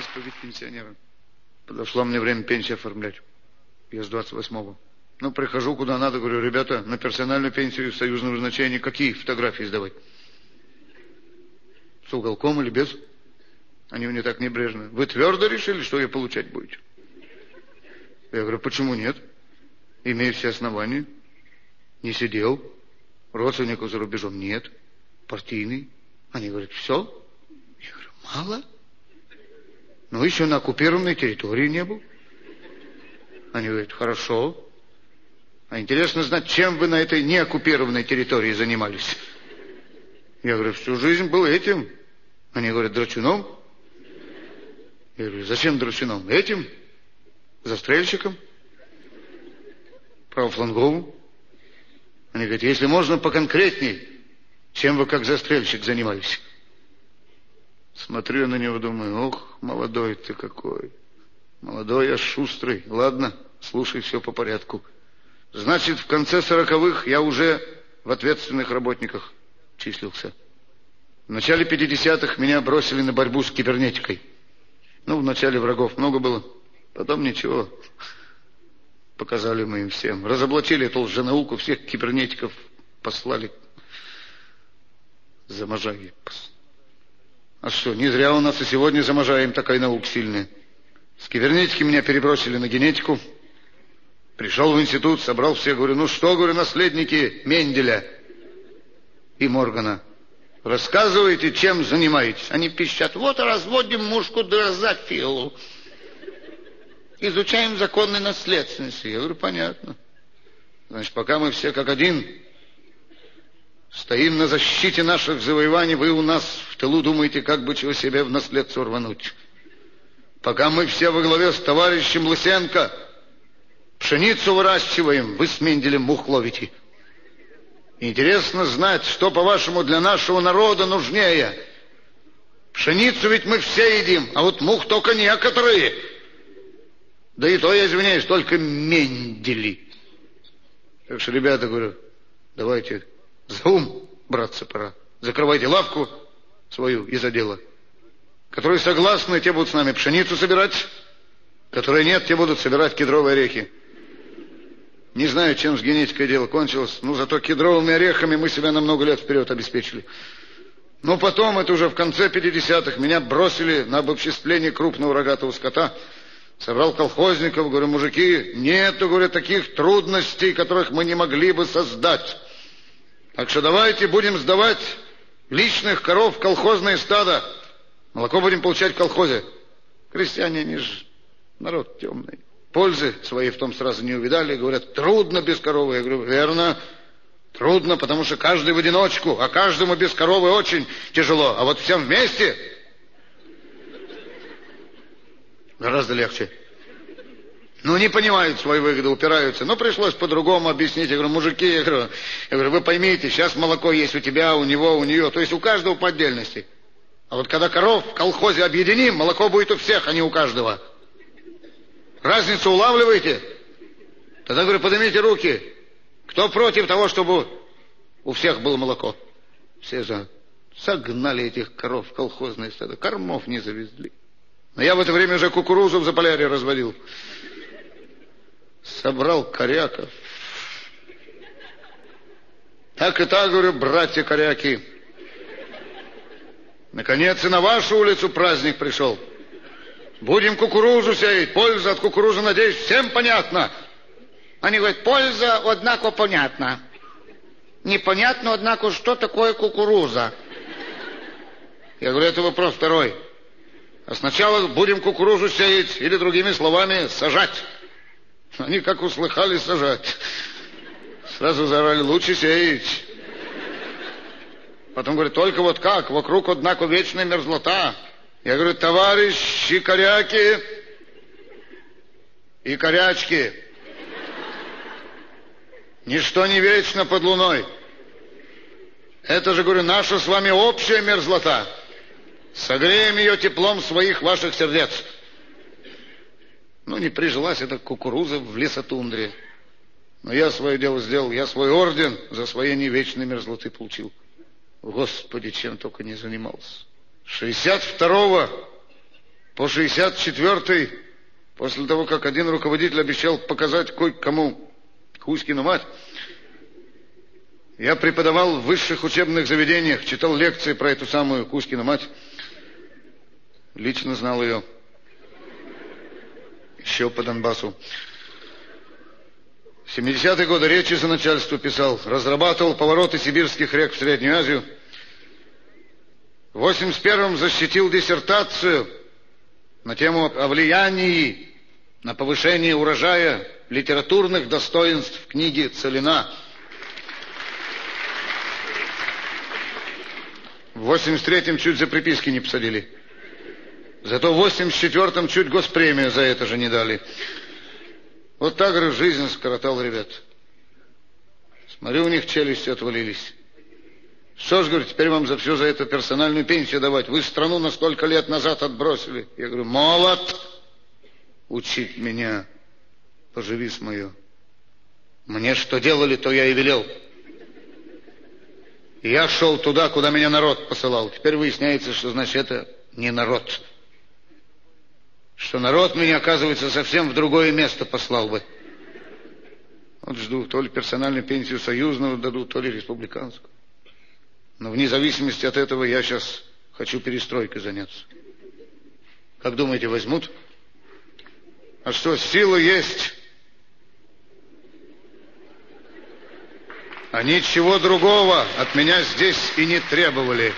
исповедь пенсионера. Подошло мне время пенсии оформлять. Я с 28-го. Ну, прихожу куда надо, говорю, ребята, на персональную пенсию союзного назначения какие фотографии сдавать? С уголком или без? Они мне так небрежно. Вы твердо решили, что я получать будете? Я говорю, почему нет? Имею все основания. Не сидел. Родственников за рубежом нет. Партийный. Они говорят, все. Я говорю, мало. Ну, еще на оккупированной территории не был. Они говорят, хорошо. А интересно знать, чем вы на этой неоккупированной территории занимались. Я говорю, всю жизнь был этим. Они говорят, драчуном. Я говорю, зачем драчуном? Этим? Застрельщиком? Правофланговым? Они говорят, если можно поконкретней, чем вы как застрельщик занимались? Смотрю на него, думаю, ох, молодой ты какой. Молодой, я шустрый. Ладно, слушай все по порядку. Значит, в конце сороковых я уже в ответственных работниках числился. В начале 50-х меня бросили на борьбу с кибернетикой. Ну, в начале врагов много было, потом ничего. Показали мы им всем. Разоблачили эту лженауку, всех кибернетиков послали за Можаги. А что, не зря у нас и сегодня за Можаем такая наука сильная. С кибернетики меня перебросили на генетику. Пришел в институт, собрал всех, говорю, ну что, говорю, наследники Менделя и Моргана. Рассказывайте, чем занимаетесь. Они пищат, вот разводим мушку дрозофилу. Изучаем законы наследственности. Я говорю, понятно. Значит, пока мы все как один стоим на защите наших завоеваний, вы у нас тылу думаете, как бы чего себе в наследство рвануть. Пока мы все во главе с товарищем Лысенко пшеницу выращиваем, вы с Менделем мух ловите. Интересно знать, что, по-вашему, для нашего народа нужнее. Пшеницу ведь мы все едим, а вот мух только некоторые. Да и то, я извиняюсь, только Мендели. Так что, ребята, говорю, давайте за ум браться пора. Закрывайте лавку свою и за дело. Которые согласны, те будут с нами пшеницу собирать, которые нет, те будут собирать кедровые орехи. Не знаю, чем с генетикой дело кончилось, но зато кедровыми орехами мы себя на много лет вперед обеспечили. Но потом, это уже в конце 50-х, меня бросили на обобществление крупного рогатого скота. Собрал колхозников, говорю, мужики, нету, говорю, таких трудностей, которых мы не могли бы создать. Так что давайте будем сдавать личных коров в колхозные стада. Молоко будем получать в колхозе. Крестьяне, они же народ темный. Пользы своей в том сразу не увидали. Говорят, трудно без коровы. Я говорю, верно, трудно, потому что каждый в одиночку, а каждому без коровы очень тяжело. А вот всем вместе гораздо легче. Ну, не понимают свои выгоды, упираются. Но пришлось по-другому объяснить. Я говорю, мужики, я говорю, я говорю, вы поймите, сейчас молоко есть у тебя, у него, у нее. То есть у каждого по отдельности. А вот когда коров в колхозе объединим, молоко будет у всех, а не у каждого. Разницу улавливаете? Тогда, говорю, поднимите руки. Кто против того, чтобы у всех было молоко? Все за. Согнали этих коров в колхозное стадо. Кормов не завезли. Но я в это время уже кукурузу в Заполярье разводил. Собрал коряков. Так и так, говорю, братья коряки. Наконец и на вашу улицу праздник пришел. Будем кукурузу сеять. Польза от кукурузы, надеюсь, всем понятно. Они говорят, польза, однако, понятна. Непонятно, однако, что такое кукуруза. Я говорю, это вопрос второй. А сначала будем кукурузу сеять, или, другими словами, сажать. Они, как услыхали, сажать. Сразу заорали, лучше сеять. Потом говорят, только вот как, вокруг, однако, вечная мерзлота. Я говорю, товарищи коряки и корячки, ничто не вечно под луной. Это же, говорю, наша с вами общая мерзлота. Согреем ее теплом своих ваших сердец. Ну, не прижилась эта кукуруза в лесотундре. Но я свое дело сделал, я свой орден за освоение вечной мерзлоты получил. Господи, чем только не занимался. 62-го по 64-й, после того, как один руководитель обещал показать кое-кому Кузькину мать, я преподавал в высших учебных заведениях, читал лекции про эту самую Кузькину мать. Лично знал ее. Еще по Донбассу. В 70-е годы речи за начальство писал, разрабатывал повороты сибирских рек в Среднюю Азию. В 81-м защитил диссертацию на тему о влиянии на повышение урожая литературных достоинств книги Целина – В 83-м чуть за приписки не посадили. Зато в 84-м чуть госпремию за это же не дали. Вот так, говорю, жизнь скоротал ребят. Смотрю, у них челюсти отвалились. Что ж, говорю, теперь вам за все за это персональную пенсию давать. Вы страну на столько лет назад отбросили. Я говорю, молод, учить меня, поживи с мое. Мне что делали, то я и велел. Я шел туда, куда меня народ посылал. Теперь выясняется, что значит это не народ. Что народ меня, оказывается, совсем в другое место послал бы. Вот жду, то ли персональную пенсию союзную дадут, то ли республиканскую. Но вне зависимости от этого я сейчас хочу перестройкой заняться. Как думаете, возьмут? А что, сила есть? А ничего другого от меня здесь и не требовали.